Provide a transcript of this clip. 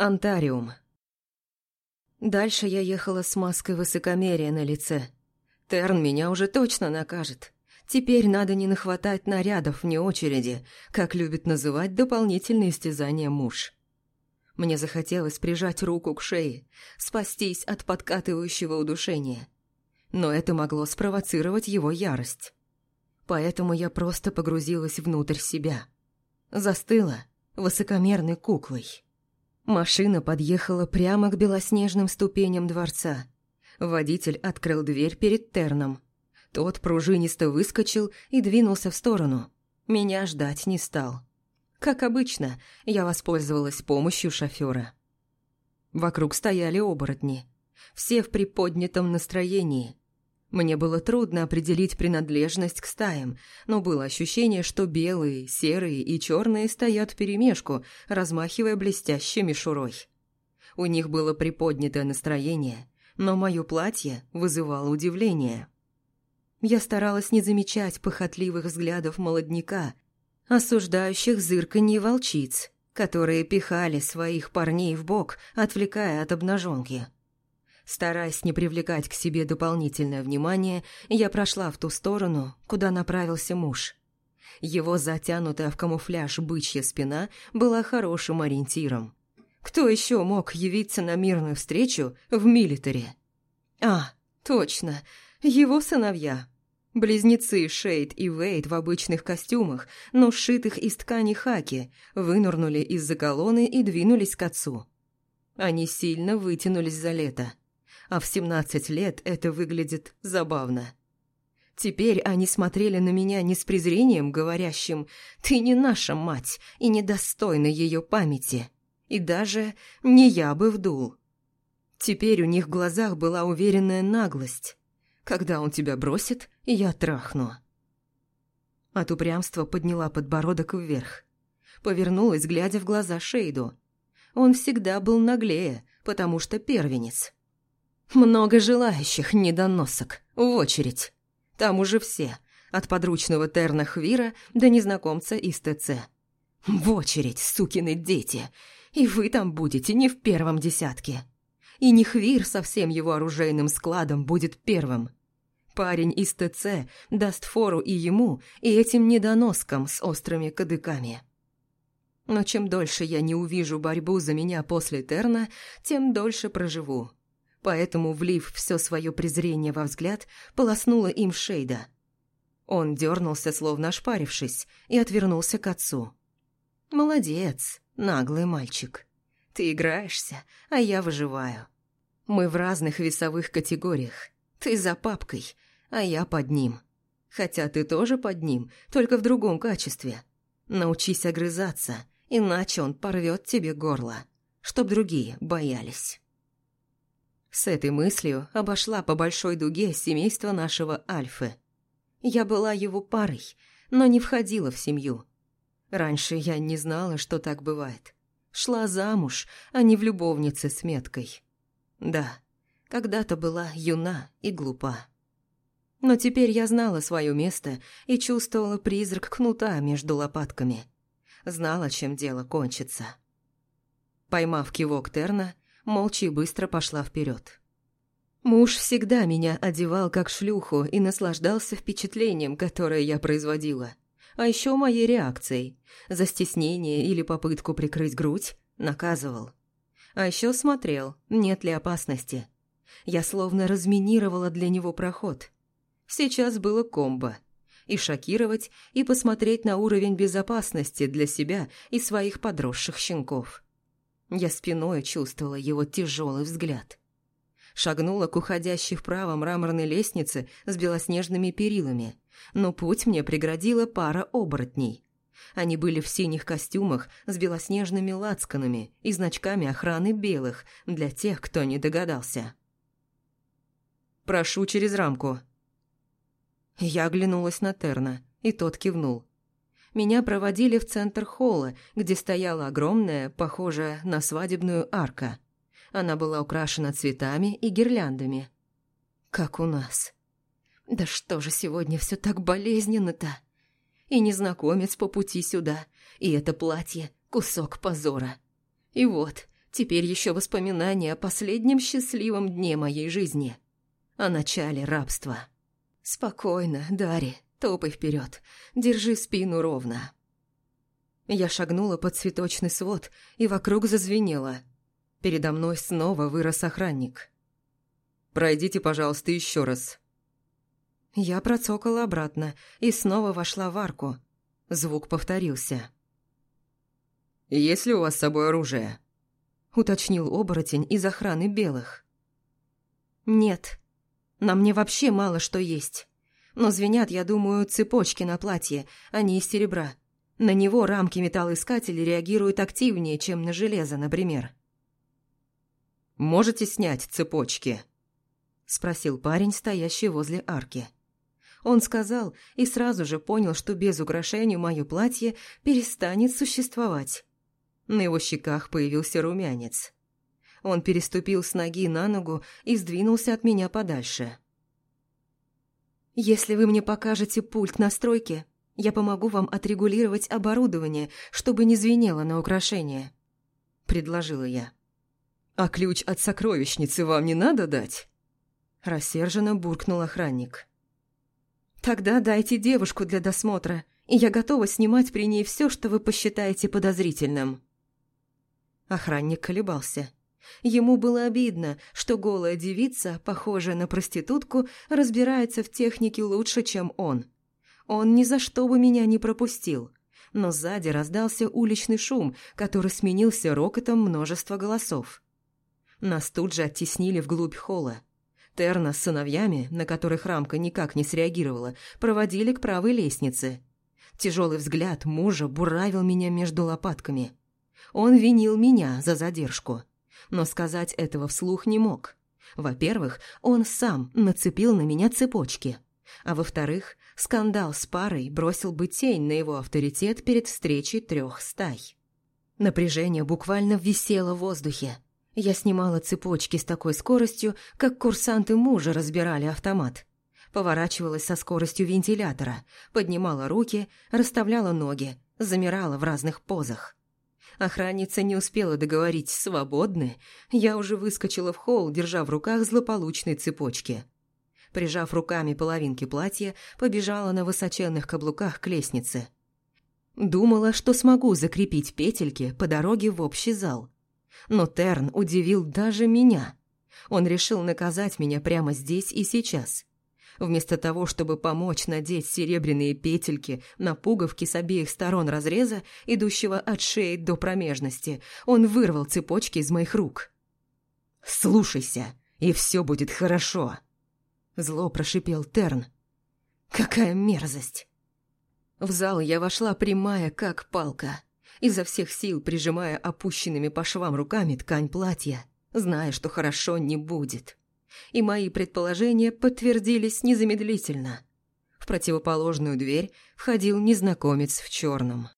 Антариум. Дальше я ехала с маской высокомерия на лице. Терн меня уже точно накажет. Теперь надо не нахватать нарядов вне очереди, как любит называть дополнительные истязания муж. Мне захотелось прижать руку к шее, спастись от подкатывающего удушения. Но это могло спровоцировать его ярость. Поэтому я просто погрузилась внутрь себя. Застыла высокомерной куклой. Машина подъехала прямо к белоснежным ступеням дворца. Водитель открыл дверь перед Терном. Тот пружинисто выскочил и двинулся в сторону. Меня ждать не стал. Как обычно, я воспользовалась помощью шофера. Вокруг стояли оборотни. Все в приподнятом настроении. Мне было трудно определить принадлежность к стаям, но было ощущение, что белые, серые и черные стоят вперемешку, размахивая блестящей мишурой. У них было приподнятое настроение, но мое платье вызывало удивление. Я старалась не замечать похотливых взглядов молодняка, осуждающих зырканье волчиц, которые пихали своих парней в бок, отвлекая от обнаженки. Стараясь не привлекать к себе дополнительное внимание, я прошла в ту сторону, куда направился муж. Его затянутая в камуфляж бычья спина была хорошим ориентиром. Кто еще мог явиться на мирную встречу в милитаре? А, точно, его сыновья. Близнецы Шейд и Вейд в обычных костюмах, но сшитых из ткани хаки, вынырнули из-за колонны и двинулись к отцу. Они сильно вытянулись за лето а в 17 лет это выглядит забавно. Теперь они смотрели на меня не с презрением, говорящим «ты не наша мать и недостойна ее памяти», и даже «не я бы вдул». Теперь у них в глазах была уверенная наглость. «Когда он тебя бросит, я трахну». От упрямства подняла подбородок вверх. Повернулась, глядя в глаза Шейду. Он всегда был наглее, потому что первенец. Много желающих недоносок. В очередь. Там уже все. От подручного Терна Хвира до незнакомца из ТЦ. В очередь, сукины дети. И вы там будете не в первом десятке. И не Хвир со всем его оружейным складом будет первым. Парень из ТЦ даст фору и ему, и этим недоноскам с острыми кадыками. Но чем дольше я не увижу борьбу за меня после Терна, тем дольше проживу поэтому, влив все свое презрение во взгляд, полоснула им Шейда. Он дернулся, словно ошпарившись, и отвернулся к отцу. «Молодец, наглый мальчик. Ты играешься, а я выживаю. Мы в разных весовых категориях. Ты за папкой, а я под ним. Хотя ты тоже под ним, только в другом качестве. Научись огрызаться, иначе он порвет тебе горло, чтоб другие боялись». С этой мыслью обошла по большой дуге семейство нашего Альфы. Я была его парой, но не входила в семью. Раньше я не знала, что так бывает. Шла замуж, а не в любовнице с меткой. Да, когда-то была юна и глупа. Но теперь я знала свое место и чувствовала призрак кнута между лопатками. Знала, чем дело кончится. Поймав кивок Терна, молча и быстро пошла вперед. Муж всегда меня одевал как шлюху и наслаждался впечатлением, которое я производила. А еще моей реакцией. За стеснение или попытку прикрыть грудь наказывал. А еще смотрел, нет ли опасности. Я словно разминировала для него проход. Сейчас было комбо. И шокировать, и посмотреть на уровень безопасности для себя и своих подросших щенков. Я спиной чувствовала его тяжелый взгляд. Шагнула к уходящей вправо мраморной лестнице с белоснежными перилами, но путь мне преградила пара оборотней. Они были в синих костюмах с белоснежными лацканами и значками охраны белых для тех, кто не догадался. «Прошу через рамку». Я оглянулась на Терна, и тот кивнул меня проводили в центр холла, где стояла огромная, похожая на свадебную арка. Она была украшена цветами и гирляндами. Как у нас. Да что же сегодня все так болезненно-то? И незнакомец по пути сюда, и это платье — кусок позора. И вот, Теперь еще воспоминания о последнем счастливом дне моей жизни. О начале рабства. Спокойно, Дарри, топай вперед, держи спину ровно. Я шагнула под цветочный свод, и вокруг зазвенело. Передо мной снова вырос охранник. «Пройдите, пожалуйста, еще раз». Я процокала обратно и снова вошла в арку. Звук повторился. «Есть ли у вас с собой оружие?» Уточнил оборотень из охраны белых. «Нет. На мне вообще мало что есть. Но звенят, я думаю, цепочки на платье, а не из серебра. На него рамки металлоискателей реагируют активнее, чем на железо, например». «Можете снять цепочки?» Спросил парень, стоящий возле арки. Он сказал и сразу же понял, что без украшений мое платье перестанет существовать. На его щеках появился румянец. Он переступил с ноги на ногу и сдвинулся от меня подальше. «Если вы мне покажете пульт настройки, я помогу вам отрегулировать оборудование, чтобы не звенело на украшение», – предложила я. «А ключ от сокровищницы вам не надо дать?» Рассерженно буркнул охранник. «Тогда дайте девушку для досмотра, и я готова снимать при ней все, что вы посчитаете подозрительным». Охранник колебался. Ему было обидно, что голая девица, похожая на проститутку, разбирается в технике лучше, чем он. Он ни за что бы меня не пропустил. Но сзади раздался уличный шум, который сменился рокотом множества голосов. Нас тут же оттеснили вглубь холла. Терна с сыновьями, на которых рамка никак не среагировала, проводили к правой лестнице. Тяжелый взгляд мужа буравил меня между лопатками. Он винил меня за задержку, но сказать этого вслух не мог. Во-первых, он сам нацепил на меня цепочки, а во-вторых, скандал с парой бросил бы тень на его авторитет перед встречей трех стай. Напряжение буквально висело в воздухе. Я снимала цепочки с такой скоростью, как курсанты мужа разбирали автомат. Поворачивалась со скоростью вентилятора, поднимала руки, расставляла ноги, замирала в разных позах. Охранница не успела договорить «свободны», я уже выскочила в холл, держа в руках злополучные цепочки. Прижав руками половинки платья, побежала на высоченных каблуках к лестнице. Думала, что смогу закрепить петельки по дороге в общий зал. Но Терн удивил даже меня. Он решил наказать меня прямо здесь и сейчас. Вместо того, чтобы помочь надеть серебряные петельки на пуговки с обеих сторон разреза, идущего от шеи до промежности, он вырвал цепочки из моих рук. «Слушайся, и все будет хорошо!» Зло прошипел Терн. «Какая мерзость!» В зал я вошла прямая, как палка, изо всех сил прижимая опущенными по швам руками ткань платья, зная, что хорошо не будет и мои предположения подтвердились незамедлительно. В противоположную дверь входил незнакомец в черном.